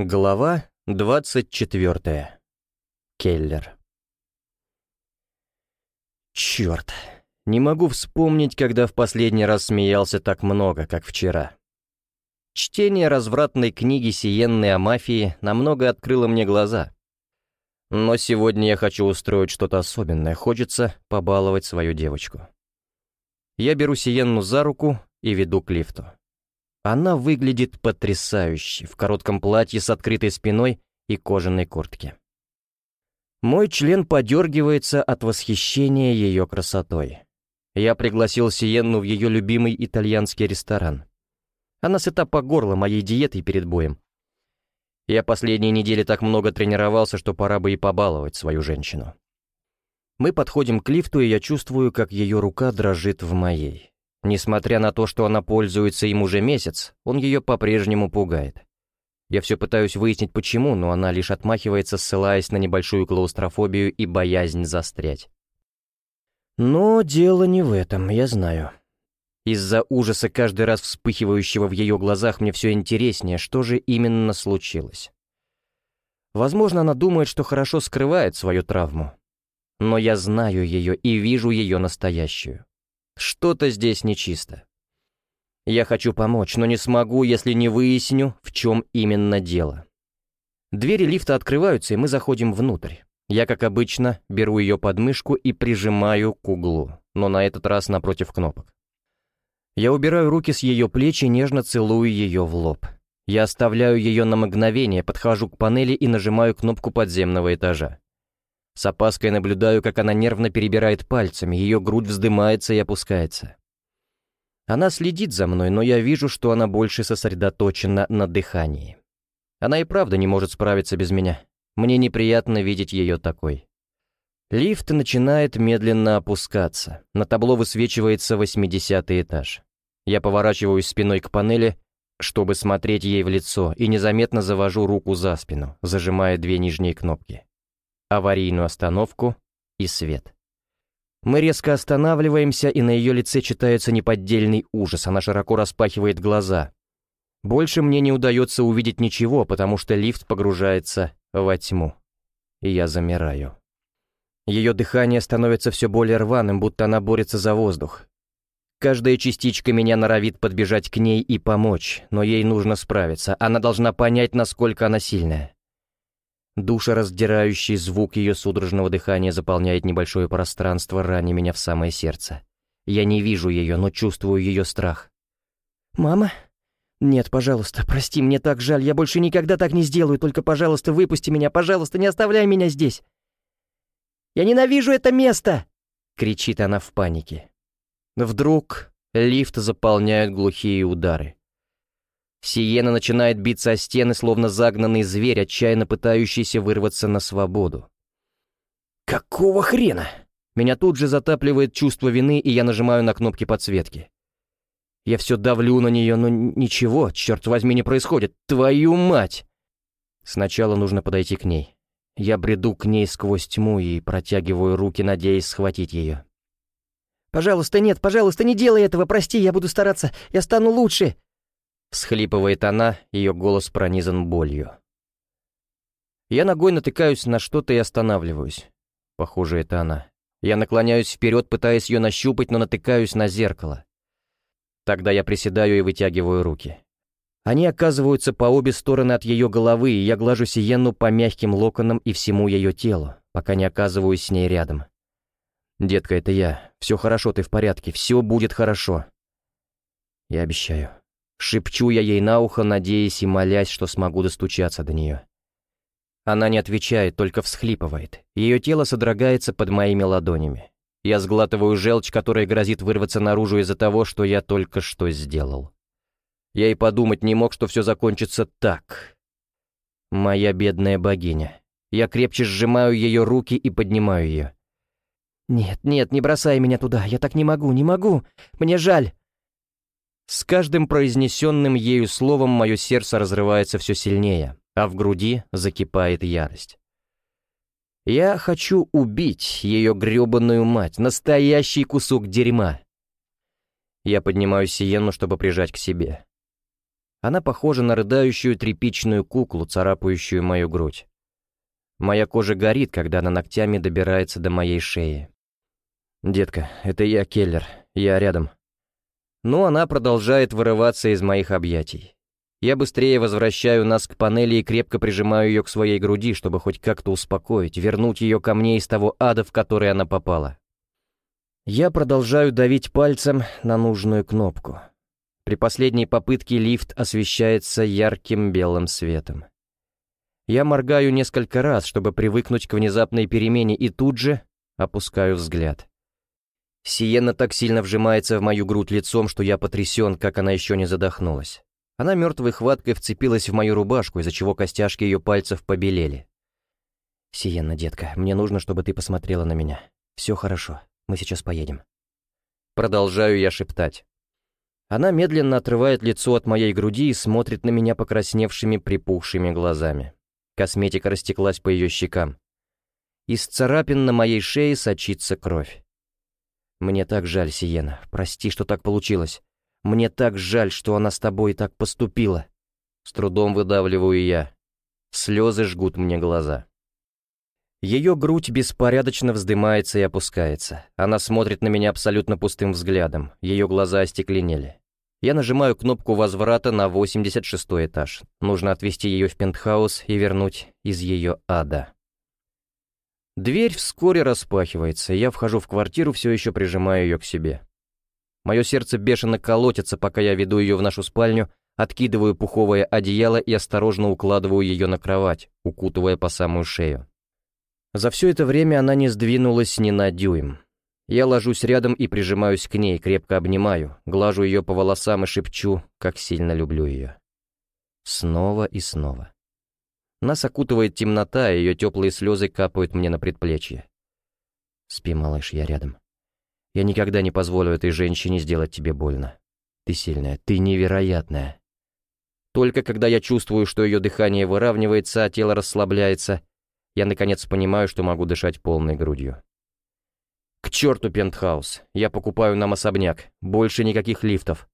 Глава 24. Келлер. Черт, не могу вспомнить, когда в последний раз смеялся так много, как вчера. Чтение развратной книги Сиенны о мафии намного открыло мне глаза. Но сегодня я хочу устроить что-то особенное, хочется побаловать свою девочку. Я беру Сиенну за руку и веду к лифту. Она выглядит потрясающе, в коротком платье с открытой спиной и кожаной куртке. Мой член подергивается от восхищения ее красотой. Я пригласил Сиенну в ее любимый итальянский ресторан. Она сыта по горло моей диетой перед боем. Я последние недели так много тренировался, что пора бы и побаловать свою женщину. Мы подходим к лифту, и я чувствую, как ее рука дрожит в моей. Несмотря на то, что она пользуется им уже месяц, он ее по-прежнему пугает. Я все пытаюсь выяснить почему, но она лишь отмахивается, ссылаясь на небольшую клаустрофобию и боязнь застрять. Но дело не в этом, я знаю. Из-за ужаса, каждый раз вспыхивающего в ее глазах, мне все интереснее, что же именно случилось. Возможно, она думает, что хорошо скрывает свою травму. Но я знаю ее и вижу ее настоящую. Что-то здесь нечисто. Я хочу помочь, но не смогу, если не выясню, в чем именно дело. Двери лифта открываются, и мы заходим внутрь. Я, как обычно, беру ее под мышку и прижимаю к углу, но на этот раз напротив кнопок. Я убираю руки с ее плеч и нежно целую ее в лоб. Я оставляю ее на мгновение, подхожу к панели и нажимаю кнопку подземного этажа. С опаской наблюдаю, как она нервно перебирает пальцами, ее грудь вздымается и опускается. Она следит за мной, но я вижу, что она больше сосредоточена на дыхании. Она и правда не может справиться без меня. Мне неприятно видеть ее такой. Лифт начинает медленно опускаться. На табло высвечивается 80 этаж. Я поворачиваюсь спиной к панели, чтобы смотреть ей в лицо, и незаметно завожу руку за спину, зажимая две нижние кнопки аварийную остановку и свет. Мы резко останавливаемся, и на ее лице читается неподдельный ужас, она широко распахивает глаза. Больше мне не удается увидеть ничего, потому что лифт погружается во тьму. И я замираю. Ее дыхание становится все более рваным, будто она борется за воздух. Каждая частичка меня норовит подбежать к ней и помочь, но ей нужно справиться, она должна понять, насколько она сильная. Душераздирающий звук ее судорожного дыхания заполняет небольшое пространство, раня меня в самое сердце. Я не вижу ее, но чувствую ее страх. «Мама? Нет, пожалуйста, прости, мне так жаль, я больше никогда так не сделаю, только, пожалуйста, выпусти меня, пожалуйста, не оставляй меня здесь!» «Я ненавижу это место!» — кричит она в панике. Вдруг лифт заполняют глухие удары. Сиена начинает биться о стены, словно загнанный зверь, отчаянно пытающийся вырваться на свободу. «Какого хрена?» Меня тут же затапливает чувство вины, и я нажимаю на кнопки подсветки. Я все давлю на нее, но ничего, черт возьми, не происходит. Твою мать! Сначала нужно подойти к ней. Я бреду к ней сквозь тьму и протягиваю руки, надеясь схватить ее. «Пожалуйста, нет, пожалуйста, не делай этого, прости, я буду стараться, я стану лучше!» Схлипывает она, ее голос пронизан болью. Я ногой натыкаюсь на что-то и останавливаюсь. Похоже, это она. Я наклоняюсь вперед, пытаясь ее нащупать, но натыкаюсь на зеркало. Тогда я приседаю и вытягиваю руки. Они оказываются по обе стороны от ее головы, и я глажу Сиенну по мягким локонам и всему ее телу, пока не оказываюсь с ней рядом. «Детка, это я. Все хорошо, ты в порядке. Все будет хорошо». Я обещаю. Шепчу я ей на ухо, надеясь и молясь, что смогу достучаться до нее. Она не отвечает, только всхлипывает. Ее тело содрогается под моими ладонями. Я сглатываю желчь, которая грозит вырваться наружу из-за того, что я только что сделал. Я и подумать не мог, что все закончится так. Моя бедная богиня. Я крепче сжимаю ее руки и поднимаю ее. «Нет, нет, не бросай меня туда, я так не могу, не могу, мне жаль!» С каждым произнесенным ею словом мое сердце разрывается все сильнее, а в груди закипает ярость. Я хочу убить ее гребаную мать, настоящий кусок дерьма. Я поднимаю Сиенну, чтобы прижать к себе. Она похожа на рыдающую тряпичную куклу, царапающую мою грудь. Моя кожа горит, когда она ногтями добирается до моей шеи. «Детка, это я, Келлер. Я рядом». Но она продолжает вырываться из моих объятий. Я быстрее возвращаю нас к панели и крепко прижимаю ее к своей груди, чтобы хоть как-то успокоить, вернуть ее ко мне из того ада, в который она попала. Я продолжаю давить пальцем на нужную кнопку. При последней попытке лифт освещается ярким белым светом. Я моргаю несколько раз, чтобы привыкнуть к внезапной перемене, и тут же опускаю взгляд. Сиена так сильно вжимается в мою грудь лицом, что я потрясен, как она еще не задохнулась. Она мертвой хваткой вцепилась в мою рубашку, из-за чего костяшки ее пальцев побелели. «Сиенна, детка, мне нужно, чтобы ты посмотрела на меня. Все хорошо, мы сейчас поедем». Продолжаю я шептать. Она медленно отрывает лицо от моей груди и смотрит на меня покрасневшими припухшими глазами. Косметика растеклась по ее щекам. Из царапин на моей шее сочится кровь. «Мне так жаль, Сиена. Прости, что так получилось. Мне так жаль, что она с тобой так поступила. С трудом выдавливаю я. Слезы жгут мне глаза. Ее грудь беспорядочно вздымается и опускается. Она смотрит на меня абсолютно пустым взглядом. Ее глаза остекленели. Я нажимаю кнопку возврата на 86 этаж. Нужно отвезти ее в пентхаус и вернуть из ее ада. Дверь вскоре распахивается, и я вхожу в квартиру, все еще прижимая ее к себе. Мое сердце бешено колотится, пока я веду ее в нашу спальню, откидываю пуховое одеяло и осторожно укладываю ее на кровать, укутывая по самую шею. За все это время она не сдвинулась ни на дюйм. Я ложусь рядом и прижимаюсь к ней, крепко обнимаю, глажу ее по волосам и шепчу, как сильно люблю ее. Снова и снова. Нас окутывает темнота, и ее теплые слезы капают мне на предплечье. Спи, малыш, я рядом. Я никогда не позволю этой женщине сделать тебе больно. Ты сильная, ты невероятная. Только когда я чувствую, что ее дыхание выравнивается, а тело расслабляется, я наконец понимаю, что могу дышать полной грудью. К черту пентхаус, я покупаю нам особняк, больше никаких лифтов.